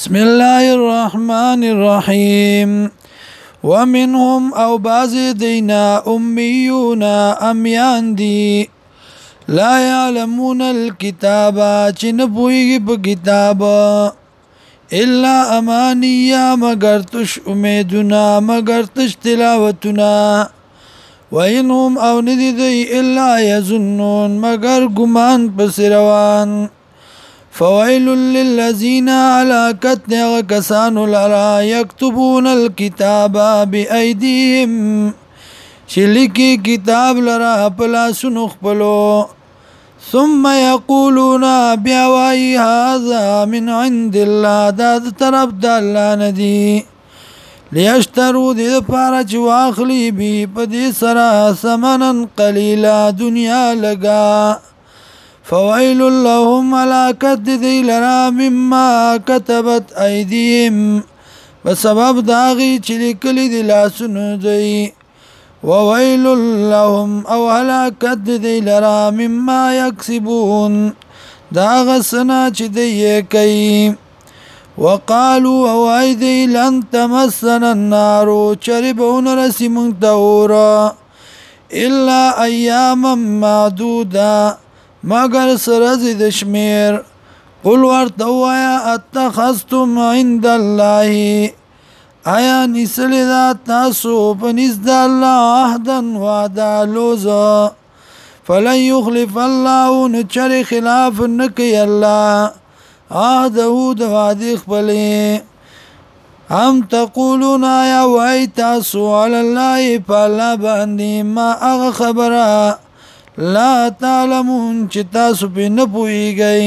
بسم الله الرحمن الرحيم ومنهم او بعض دینا امیون امیان دی لا يعلمون الكتاب چن پویږي په کتاب الا امانیا مگر تش امیدنا مگر تش تلاوتنا وینهم او ندی دی الا یظنون مگر ګمان پس روان فويل للذين على كتن كسان لرا يكتبون الكتاب بأيديهم شلکی کتاب لرا پلا سنخ پلو ثم يقولون بیا وای هذا من عند الله دا طرف د الله ندی لیشترو دې لپاره چې واخلي به په دې سره سمنن قلیلا دنیا لگا فويل لهم ملاکت دی لرا مما كتبت ايديهم په سبب داغي چې لیکلي دي لاسونو دوی وويل لهم او هلاکت دی لرا مما يكسبون دا غسنا چې دی کوي وقالوا وايدي لن تمسنا النار چربون رسي مونږ ته اورا الا اياما معدوده مگر سرز د شمیر قل ورته وایا اتخذتم عند الله ایا نسلی دا تاسو پنیز دا اللہ عهدن وعدا لوزا فلن یخلف الله نچر خلاف نکی الله عهده دا وعدی خبلی هم تقولون آیا وعی تاسو علی اللہ پالا باندی ما اغ خبره لا تعلمون چې تاسو په نه پويږئ